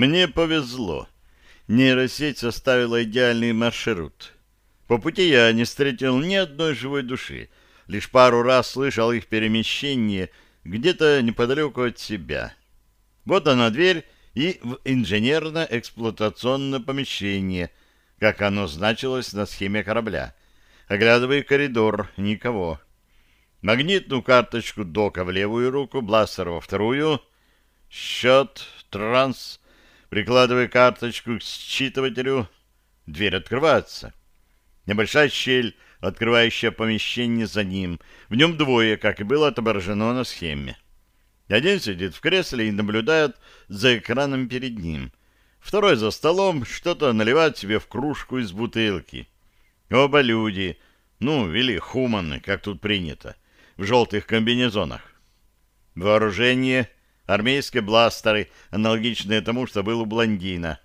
Мне повезло. Нейросеть составила идеальный маршрут. По пути я не встретил ни одной живой души, лишь пару раз слышал их перемещение где-то неподалеку от себя. Вот она дверь и в инженерно-эксплуатационное помещение, как оно значилось на схеме корабля. Оглядывая коридор, никого. Магнитную карточку дока в левую руку, бластер во вторую. Счет, транс. Прикладывая карточку к считывателю, дверь открывается. Небольшая щель, открывающая помещение за ним. В нем двое, как и было отображено на схеме. Один сидит в кресле и наблюдает за экраном перед ним. Второй за столом что-то наливает себе в кружку из бутылки. Оба люди, ну, или хуманы, как тут принято, в желтых комбинезонах. Вооружение, армейские бластеры, аналогичные тому, что был у блондина.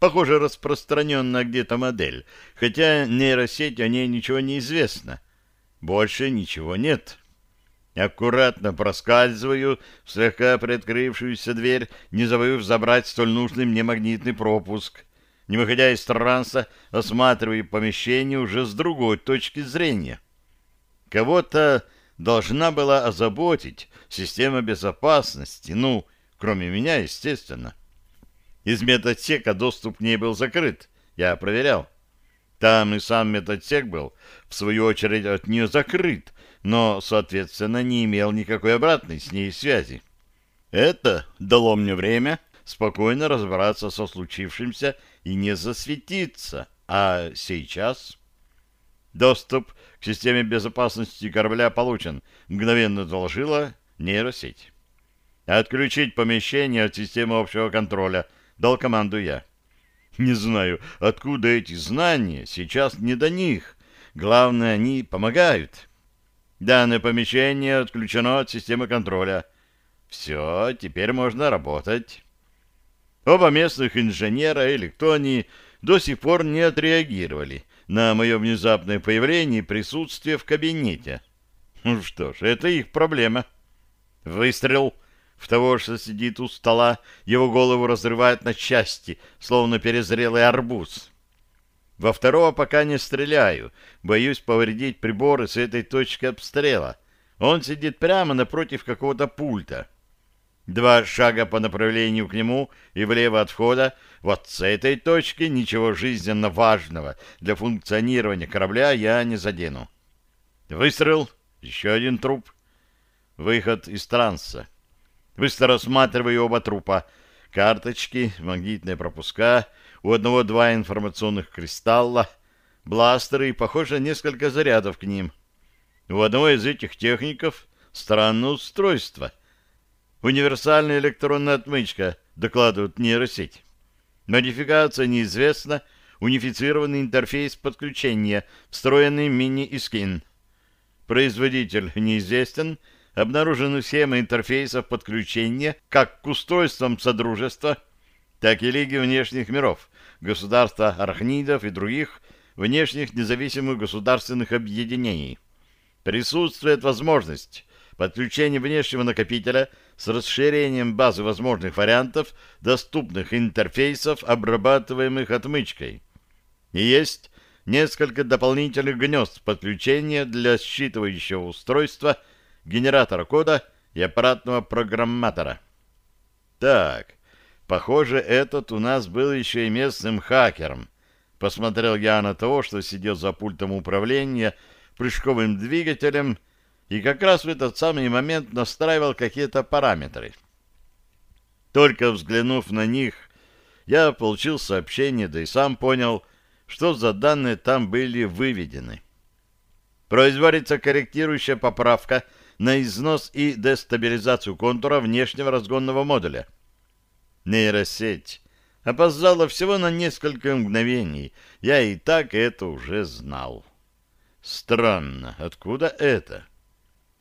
Похоже, распространенная где-то модель, хотя нейросеть о ней ничего не известно. Больше ничего нет. Аккуратно проскальзываю в слегка приоткрывшуюся дверь, не забыв забрать столь нужный мне магнитный пропуск. Не выходя из транса, осматриваю помещение уже с другой точки зрения. Кого-то должна была озаботить система безопасности, ну, кроме меня, естественно. Из медотсека доступ к ней был закрыт, я проверял. Там и сам медотсек был, в свою очередь, от нее закрыт, но, соответственно, не имел никакой обратной с ней связи. Это дало мне время спокойно разобраться со случившимся и не засветиться. А сейчас... Доступ к системе безопасности корабля получен, мгновенно доложила нейросеть. Отключить помещение от системы общего контроля, дал команду я. Не знаю, откуда эти знания, сейчас не до них. Главное, они помогают. Данное помещение отключено от системы контроля. Все, теперь можно работать. Оба местных инженера они до сих пор не отреагировали на мое внезапное появление и присутствие в кабинете. Ну что ж, это их проблема. Выстрел в того, что сидит у стола, его голову разрывает на части, словно перезрелый арбуз. Во второго пока не стреляю, боюсь повредить приборы с этой точки обстрела. Он сидит прямо напротив какого-то пульта. Два шага по направлению к нему и влево от входа. Вот с этой точки ничего жизненно важного для функционирования корабля я не задену. Выстрел. Еще один труп. Выход из транса. Быстро рассматриваю оба трупа. Карточки, магнитные пропуска — у одного два информационных кристалла, бластеры и, похоже, несколько зарядов к ним. У одного из этих техников странное устройство. Универсальная электронная отмычка, докладывает нейросеть. Модификация неизвестна, унифицированный интерфейс подключения, встроенный мини-искин. Производитель неизвестен, обнаружены схемы интерфейсов подключения как к устройствам Содружества, так и Лиги внешних миров, государства арахнидов и других внешних независимых государственных объединений. Присутствует возможность подключения внешнего накопителя с расширением базы возможных вариантов доступных интерфейсов, обрабатываемых отмычкой. И есть несколько дополнительных гнезд подключения для считывающего устройства, генератора кода и аппаратного программатора. Так, Похоже, этот у нас был еще и местным хакером. Посмотрел я на того, что сидел за пультом управления прыжковым двигателем и как раз в этот самый момент настраивал какие-то параметры. Только взглянув на них, я получил сообщение, да и сам понял, что за данные там были выведены. Производится корректирующая поправка на износ и дестабилизацию контура внешнего разгонного модуля — Нейросеть опоздала всего на несколько мгновений. Я и так это уже знал. Странно, откуда это?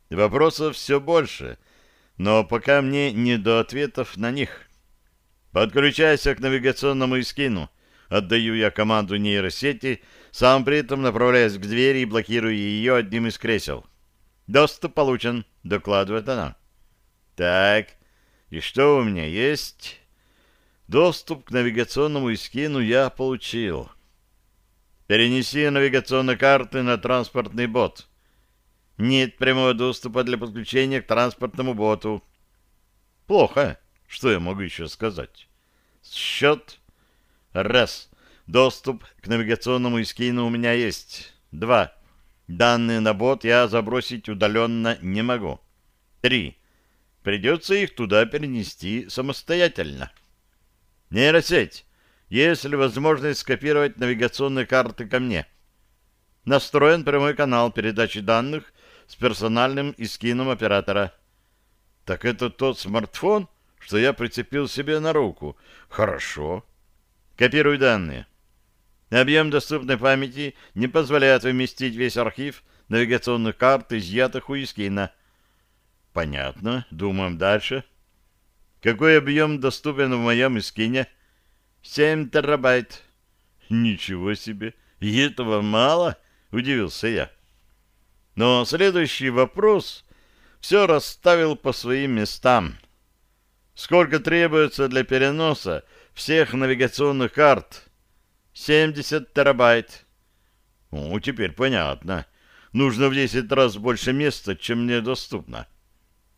Вопросов все больше, но пока мне не до ответов на них. Подключайся к навигационному эскину. Отдаю я команду нейросети, сам при этом направляясь к двери и блокирую ее одним из кресел. «Доступ получен», — докладывает она. «Так, и что у меня есть?» Доступ к навигационному эскину я получил. Перенеси навигационные карты на транспортный бот. Нет прямого доступа для подключения к транспортному боту. Плохо. Что я могу еще сказать? Счет. Раз. Доступ к навигационному эскину у меня есть. Два. Данные на бот я забросить удаленно не могу. Три. Придется их туда перенести самостоятельно. Нейросеть. Есть ли возможность скопировать навигационные карты ко мне? Настроен прямой канал передачи данных с персональным искином оператора. Так это тот смартфон, что я прицепил себе на руку. Хорошо. Копируй данные. Объем доступной памяти не позволяет вместить весь архив навигационных карт, изъятых у Искина. Понятно. Думаем дальше. Какой объем доступен в моем Искине? Семь терабайт. Ничего себе. И этого мало? Удивился я. Но следующий вопрос все расставил по своим местам. Сколько требуется для переноса всех навигационных карт 70 терабайт. Ну, теперь понятно. Нужно в 10 раз больше места, чем мне доступно.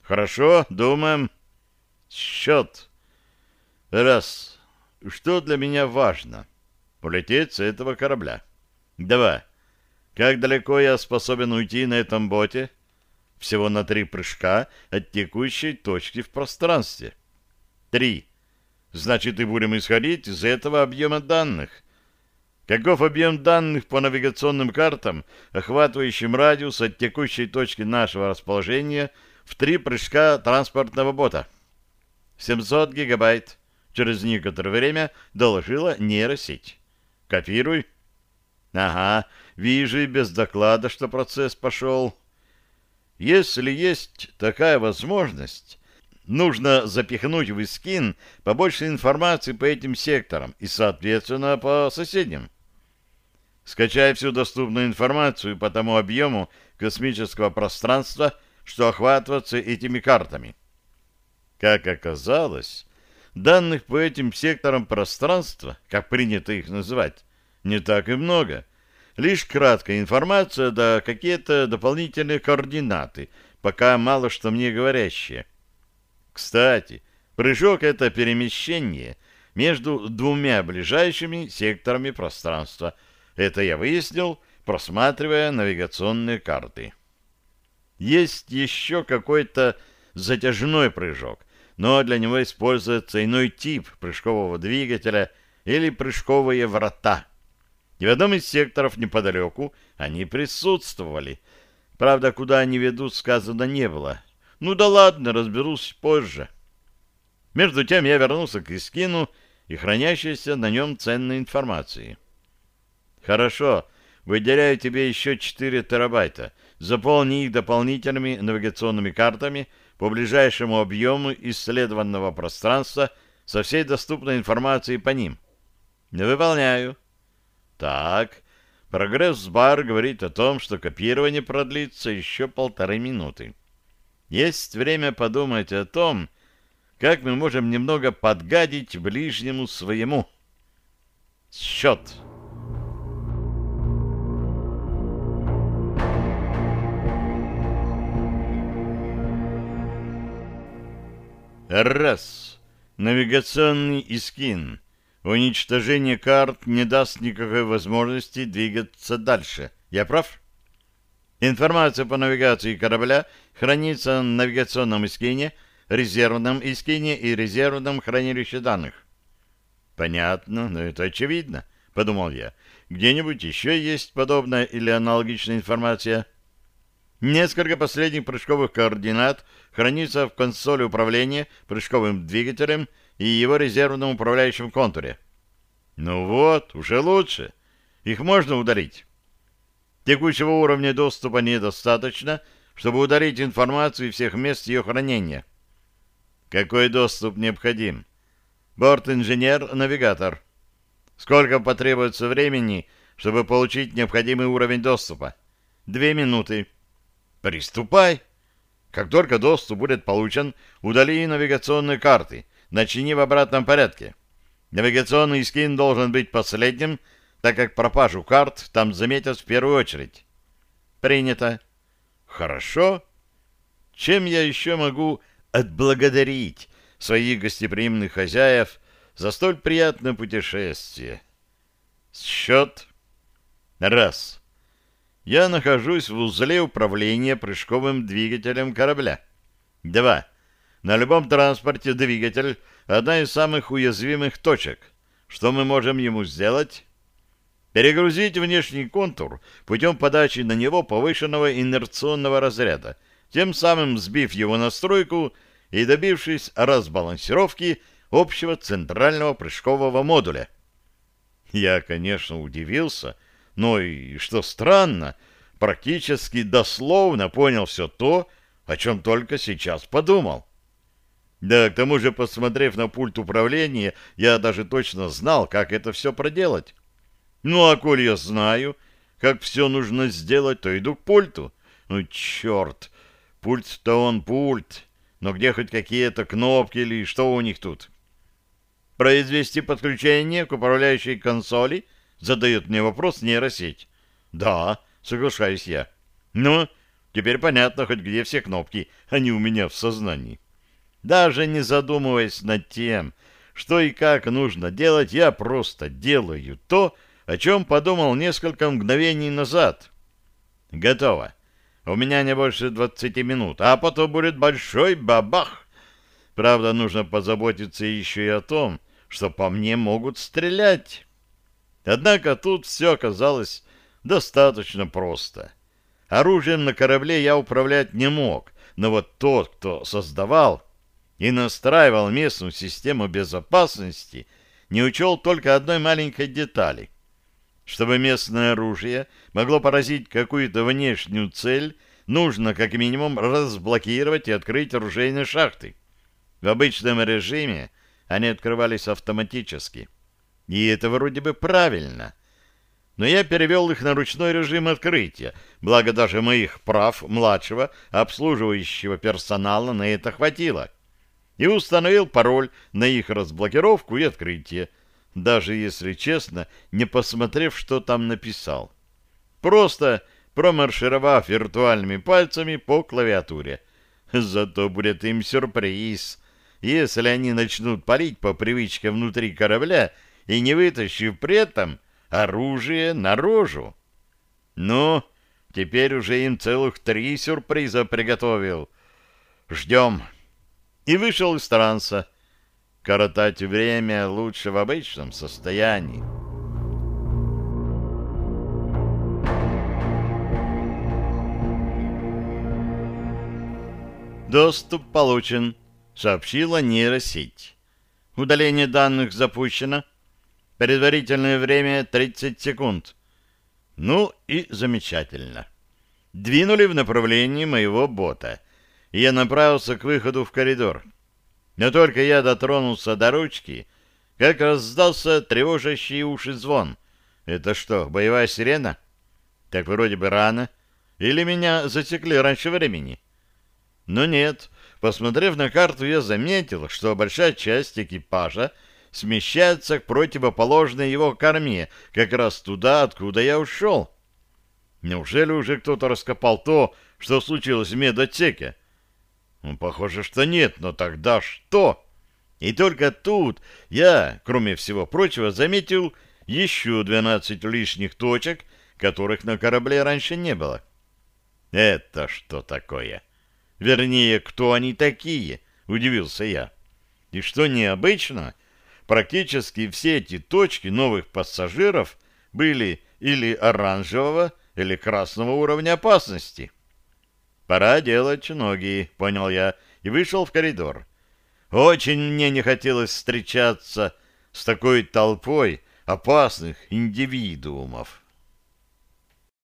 Хорошо, думаем. Счет. Раз. Что для меня важно? Улететь с этого корабля. Два. Как далеко я способен уйти на этом боте? Всего на три прыжка от текущей точки в пространстве. Три. Значит, и будем исходить из этого объема данных — Каков объем данных по навигационным картам, охватывающим радиус от текущей точки нашего расположения в три прыжка транспортного бота? 700 гигабайт. Через некоторое время доложила нейросеть. Копируй. Ага, вижу без доклада, что процесс пошел. Если есть такая возможность, нужно запихнуть в Искин побольше информации по этим секторам и, соответственно, по соседним. Скачай всю доступную информацию по тому объему космического пространства, что охватывается этими картами. Как оказалось, данных по этим секторам пространства, как принято их называть, не так и много. Лишь краткая информация да какие-то дополнительные координаты, пока мало что мне говорящие. Кстати, прыжок — это перемещение между двумя ближайшими секторами пространства — это я выяснил, просматривая навигационные карты. Есть еще какой-то затяжной прыжок, но для него используется иной тип прыжкового двигателя или прыжковые врата. И в одном из секторов неподалеку они присутствовали. Правда, куда они ведут, сказано не было. Ну да ладно, разберусь позже. Между тем я вернулся к Искину и хранящейся на нем ценной информации. Хорошо, выделяю тебе еще 4 терабайта. Заполни их дополнительными навигационными картами по ближайшему объему исследованного пространства со всей доступной информацией по ним. Выполняю. Так, прогресс-бар говорит о том, что копирование продлится еще полторы минуты. Есть время подумать о том, как мы можем немного подгадить ближнему своему. Счет. Раз. Навигационный искин. Уничтожение карт не даст никакой возможности двигаться дальше. Я прав? Информация по навигации корабля хранится на навигационном искине, резервном искине и резервном хранилище данных. Понятно, но это очевидно, подумал я. Где-нибудь еще есть подобная или аналогичная информация? Несколько последних прыжковых координат хранится в консоли управления прыжковым двигателем и его резервном управляющем контуре. Ну вот, уже лучше. Их можно удалить. Текущего уровня доступа недостаточно, чтобы удалить информацию всех мест ее хранения. Какой доступ необходим? Борт-инженер-навигатор. Сколько потребуется времени, чтобы получить необходимый уровень доступа? Две минуты. Приступай. Как только доступ будет получен, удали навигационные карты, начини в обратном порядке. Навигационный скин должен быть последним, так как пропажу карт там заметят в первую очередь. Принято. Хорошо. Чем я еще могу отблагодарить своих гостеприимных хозяев за столь приятное путешествие? Счет. Раз. Я нахожусь в узле управления прыжковым двигателем корабля. Два. На любом транспорте двигатель — одна из самых уязвимых точек. Что мы можем ему сделать? Перегрузить внешний контур путем подачи на него повышенного инерционного разряда, тем самым сбив его настройку и добившись разбалансировки общего центрального прыжкового модуля. Я, конечно, удивился, но и, что странно, практически дословно понял все то, о чем только сейчас подумал. Да, к тому же, посмотрев на пульт управления, я даже точно знал, как это все проделать. Ну, а коль я знаю, как все нужно сделать, то иду к пульту. Ну, черт, пульт-то он пульт. Но где хоть какие-то кнопки или что у них тут? Произвести подключение к управляющей консоли? Задает мне вопрос нейросеть. Да, соглашаюсь я. Ну, теперь понятно хоть где все кнопки, они у меня в сознании. Даже не задумываясь над тем, что и как нужно делать, я просто делаю то, о чем подумал несколько мгновений назад. Готово. У меня не больше двадцати минут, а потом будет большой бабах. Правда, нужно позаботиться еще и о том, что по мне могут стрелять. Однако тут все оказалось достаточно просто. Оружием на корабле я управлять не мог, но вот тот, кто создавал и настраивал местную систему безопасности, не учел только одной маленькой детали. Чтобы местное оружие могло поразить какую-то внешнюю цель, нужно как минимум разблокировать и открыть оружейные шахты. В обычном режиме они открывались автоматически. И это вроде бы правильно. Но я перевел их на ручной режим открытия, благо даже моих прав младшего обслуживающего персонала на это хватило и установил пароль на их разблокировку и открытие, даже, если честно, не посмотрев, что там написал. Просто промаршировав виртуальными пальцами по клавиатуре. Зато будет им сюрприз, если они начнут палить по привычке внутри корабля и не вытащив при этом оружие наружу. Ну, теперь уже им целых три сюрприза приготовил. Ждем и вышел из транса. Коротать время лучше в обычном состоянии. «Доступ получен», — сообщила нейросеть. «Удаление данных запущено. Предварительное время 30 секунд». Ну и замечательно. Двинули в направлении моего бота — и я направился к выходу в коридор. Но только я дотронулся до ручки, как раздался тревожащий уши звон. Это что, боевая сирена? Так вроде бы рано. Или меня засекли раньше времени? Но нет. Посмотрев на карту, я заметил, что большая часть экипажа смещается к противоположной его корме, как раз туда, откуда я ушел. Неужели уже кто-то раскопал то, что случилось в медотсеке? Ну, похоже, что нет, но тогда что? И только тут я, кроме всего прочего, заметил еще 12 лишних точек, которых на корабле раньше не было. Это что такое? Вернее, кто они такие? Удивился я. И что необычно, практически все эти точки новых пассажиров были или оранжевого, или красного уровня опасности. Пора делать ноги, понял я, и вышел в коридор. Очень мне не хотелось встречаться с такой толпой опасных индивидуумов.